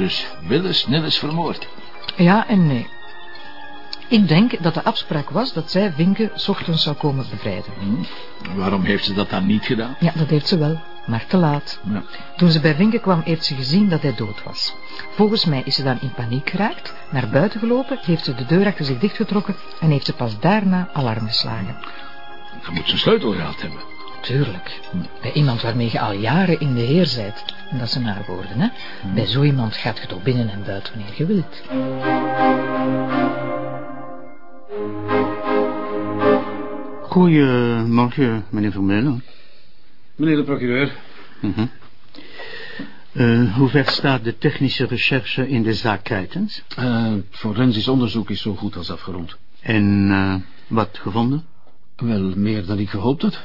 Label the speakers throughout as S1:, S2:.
S1: Dus Willis Nil is vermoord.
S2: Ja en nee. Ik denk dat de afspraak was dat zij Vinke 's ochtends zou komen bevrijden.
S1: Hm? Waarom heeft ze dat dan niet gedaan?
S2: Ja, dat heeft ze wel, maar te laat.
S1: Ja.
S2: Toen ze bij Vinke kwam, heeft ze gezien dat hij dood was. Volgens mij is ze dan in paniek geraakt, naar buiten gelopen, heeft ze de deur achter zich dichtgetrokken en heeft ze pas daarna alarm geslagen.
S1: Dan moet ze een sleutel gehad hebben.
S2: Tuurlijk. Bij iemand waarmee je al jaren in de heer zijt. En dat zijn haar woorden, hè. Bij zo iemand gaat je toch binnen en buiten wanneer je wilt.
S3: Goedemorgen, meneer Vermeulen.
S4: Meneer de procureur.
S3: Mhm. Eh, hoe ver staat de technische recherche in de zaak Krijtens?
S4: Uh, het forensisch onderzoek is zo goed als afgerond.
S3: En eh, wat gevonden?
S4: Wel, meer dan ik gehoopt had.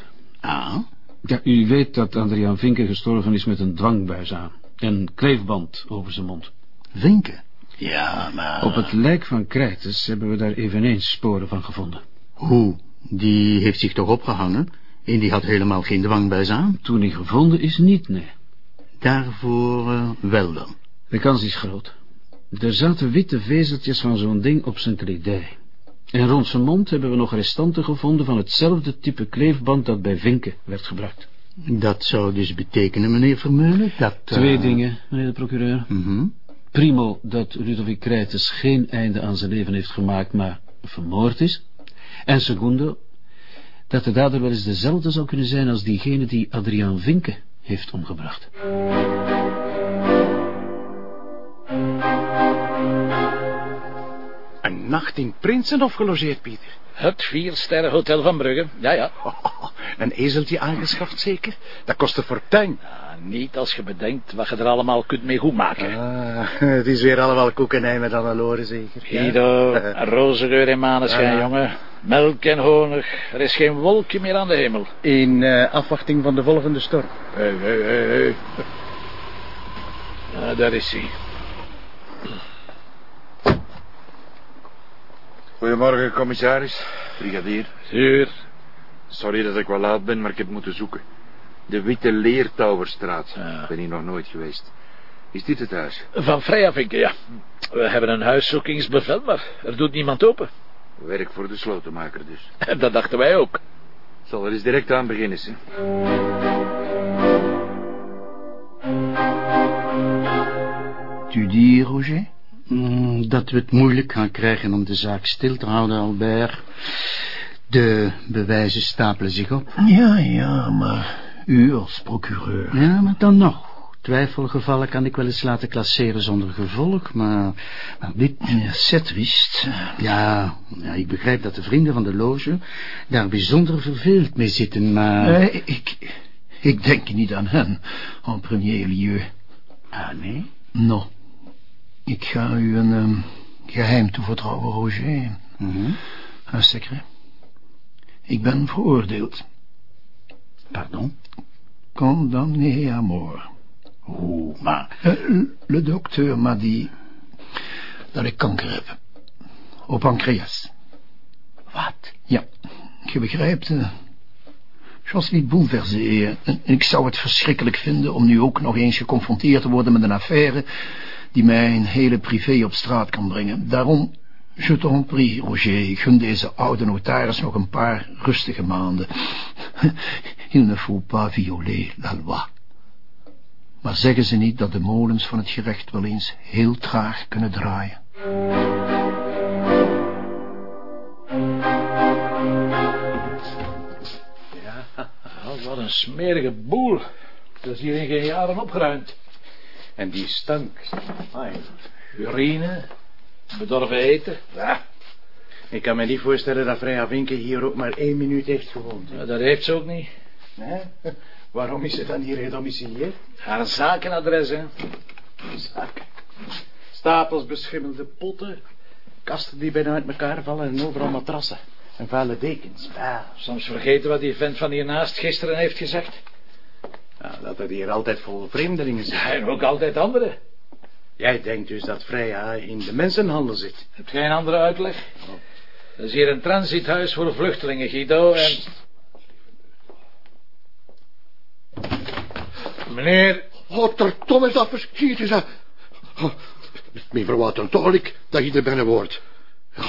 S3: Ah,
S4: Ja, u weet dat Adriaan Vinken gestorven is met een dwangbuis aan. En kleefband over zijn mond.
S3: Vinken? Ja, maar...
S4: Op het lijk van Krijtes hebben we daar eveneens sporen van gevonden.
S3: Hoe? Die heeft zich toch opgehangen? En die had helemaal geen dwangbuis aan?
S4: Toen hij gevonden is, niet, nee.
S3: Daarvoor eh, wel dan.
S4: De kans is groot. Er zaten witte vezeltjes van zo'n ding op zijn kledij. En rond zijn mond hebben we nog restanten gevonden van hetzelfde type kleefband dat bij Vinken werd gebruikt.
S3: Dat zou dus betekenen, meneer Vermeulen, dat... eh,
S4: Twee dingen, meneer de procureur.
S3: mhm.
S4: Primo, dat Ludovic Krijtes geen einde aan zijn leven heeft gemaakt, maar vermoord is. En secundo, dat de dader wel eens dezelfde zou kunnen zijn als diegene die Adriaan Vinken heeft omgebracht.
S5: In Prinsenhof gelogeerd, Pieter.
S6: Het viersterren hotel van Brugge. Ja, ja.
S5: Oh, een ezeltje aangeschaft, zeker? Dat kost een fortuin.
S6: Ah, niet als je bedenkt wat je er allemaal kunt mee goed maken.
S5: Ah, het is weer allemaal koekenij met Annelore, zeker. Ja?
S6: Guido, roze geur en maneschijn,
S5: Ah.
S6: jongen. Melk en honig. Er is geen wolkje meer aan de hemel.
S5: In eh, afwachting van de volgende storm.
S6: Hé, hé, hé, daar is hij.
S7: Goedemorgen, commissaris. Brigadier.
S6: Zuur.
S7: Sorry dat ik wel laat ben, maar ik heb moeten zoeken. De Witte Leertouwerstraat.
S6: Ja.
S7: Ik ben hier nog nooit geweest. Is dit het huis?
S6: Van Vrijavinken, ja. We hebben een huiszoekingsbevel, maar er doet niemand open.
S7: Werk voor de slotenmaker dus.
S6: Dat dachten wij ook.
S7: Zal er eens direct aan beginnen, hè?
S3: Tu dis, Roger? Mm, dat we het moeilijk gaan krijgen om de zaak stil te houden, Albert. De bewijzen stapelen zich op.
S8: Ja, ja, maar u als procureur...
S3: Ja, maar dan nog. Twijfelgevallen kan ik wel eens laten klasseren zonder gevolg, maar, maar dit...
S8: Ja, c'est triste.
S3: Ja, ja, ik begrijp dat de vrienden van de loge daar bijzonder verveeld mee zitten, maar...
S8: Eh, ik, ik denk niet aan hen, en premier lieu.
S3: Ah, nee?
S8: Non. Ik ga u een ehm, geheim toevertrouwen, Roger. Een secret. Ik ben veroordeeld.
S3: Pardon?
S8: Condamné à mort.
S3: Hoe, maar...
S8: Eh, le dokter m'a dit dat ik kanker heb. Op pancreas.
S3: Wat?
S8: Ja, je begrijpt. eh, Je was niet bouleversé. En ik zou het verschrikkelijk vinden om nu ook nog eens geconfronteerd te worden met een affaire die mijn hele privé op straat kan brengen. Daarom, je t'en prie, Roger, gun deze oude notaris nog een paar rustige maanden. Il ne faut pas violer la loi. Maar zeggen ze niet dat de molens van het gerecht wel eens heel traag kunnen draaien?
S6: Oh, wat een smerige boel. Dat is hier in geen jaren opgeruimd.
S5: En die stank.
S6: Urine, bedorven eten.
S5: Ja. Ik kan me niet voorstellen dat Freya Vinken hier ook maar één minuut heeft gewoond.
S6: Ja, dat heeft ze ook niet.
S5: Nee? Waarom is ze dan hier gedomicilieerd?
S6: Haar zakenadres, hè.
S5: Zaak. Stapels beschimmelde potten. Kasten die bijna uit elkaar vallen en overal matrassen. En vuile dekens. Ja,
S6: Soms vergeten wat die vent van hiernaast gisteren heeft gezegd.
S5: Dat het hier altijd vol vreemdelingen zit.
S6: Ja, en ook altijd anderen.
S5: Jij denkt dus dat Freya in de mensenhandel zit.
S6: Heb geen andere uitleg? Dat is hier een transithuis voor vluchtelingen, Guido, en... Meneer,
S8: Oh, Tom is dat zeg.
S9: Oh, mijn vrouw had toch ik dat je er binnen wordt. Ja,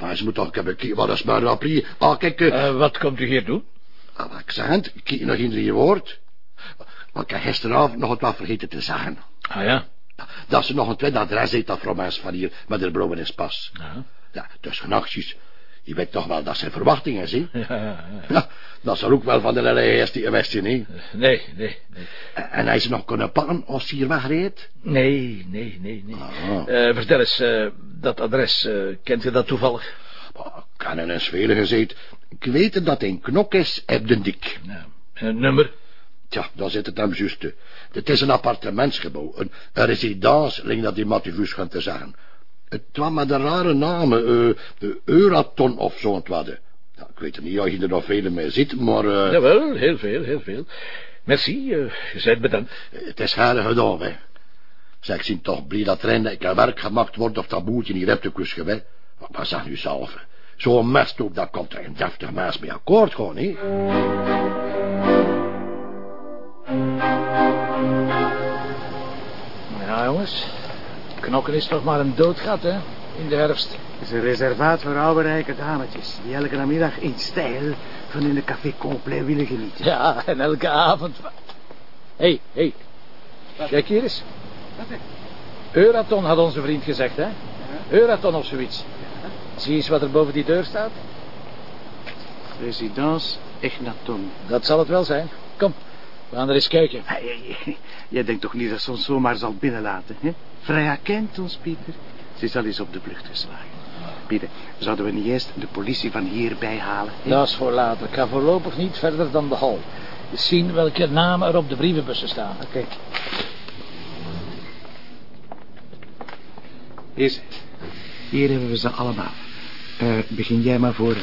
S9: maar ze moet toch hebben kijken wat is mijn applie. Ah, kijk, eh,
S6: Eh, wat komt u hier doen?
S9: ah, wat ik zeg het, kijk nog in je woord. Want ik heb gisteravond nog wat vergeten te zeggen.
S6: Ah ja.
S9: Dat ze nog een tweede adres heeft dat Mens van hier met haar is pas.
S6: Ja.
S9: Ja, dus nachtjes. Je weet toch wel dat zijn verwachtingen zijn.
S6: Ja, ja, ja.
S9: Ja, dat zal ook wel van de eerste geweest zijn, hè.
S6: Nee, nee, nee.
S9: En hij ze nog kunnen pakken als hij hier wegreed?
S6: Nee, nee, nee, nee.
S9: Ah.
S6: Eh, vertel eens, eh, dat adres, eh, kent u dat toevallig?
S9: Oh, kan in een svele gezeten. Ik weet dat hij een knok is op de dik.
S6: Ja. En het nummer?
S9: Tja, daar zit het hem juist. Het is een appartementsgebouw. Een, een residence, ling dat die Mathivus gaan te zeggen. Het was met een rare namen. eh de Euraton of zo het wat. Ja, ik weet niet of je er nog vele mee ziet, maar... eh,
S6: Jawel, heel veel, heel veel. Merci, eh, je bent bedankt.
S9: Het is heilig gedaan, hè. Zeg, ik zie toch blij dat er een werk gemaakt wordt of dat boertje niet hebt te kusken, hè. Maar wat zeg nu zelf. Zo'n mest ook, dat komt er een deftig mens mee akkoord, gewoon, hè.
S6: Jongens. Knokken is toch maar een doodgat, hè? In de herfst.
S5: Het is een reservaat voor oude rijke dametjes... die elke namiddag in stijl van in een café complet willen genieten.
S6: Ja, en elke avond... Hé, hey, hé. Hey. Kijk hier eens. Euraton had onze vriend gezegd, hè? Euraton of zoiets. Zie eens wat er boven die deur staat.
S5: Residence Egnaton.
S6: Dat zal het wel zijn. Kom, we gaan er eens kijken.
S5: Hey, Jij denkt toch niet dat ze ons zomaar zal binnenlaten, hè? Freya kent ons, Pieter. Ze is al eens op de vlucht geslagen. Pieter, zouden we niet eerst de politie van hier bijhalen? hè?
S6: Dat is voor later. Ik ga voorlopig niet verder dan de hal. Eens zien welke namen er op de brievenbussen staan.
S5: Oké. Hier, hier hebben we ze allemaal. Eh, begin jij maar voor.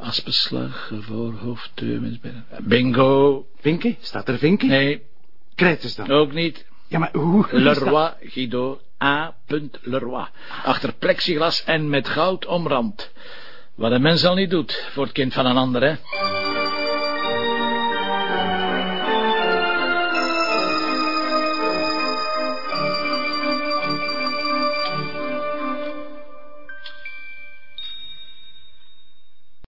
S6: Aspenslag, voorhoofd, binnen. Bingo.
S5: Vinken? Staat er Vinken?
S6: Nee,
S5: Krijters dan.
S6: ook niet.
S5: Ja, maar hoe...
S6: Leroy, Guido, A. Leroy. Achter plexiglas en met goud omrand. Wat een mens al niet doet voor het kind van een ander, hè.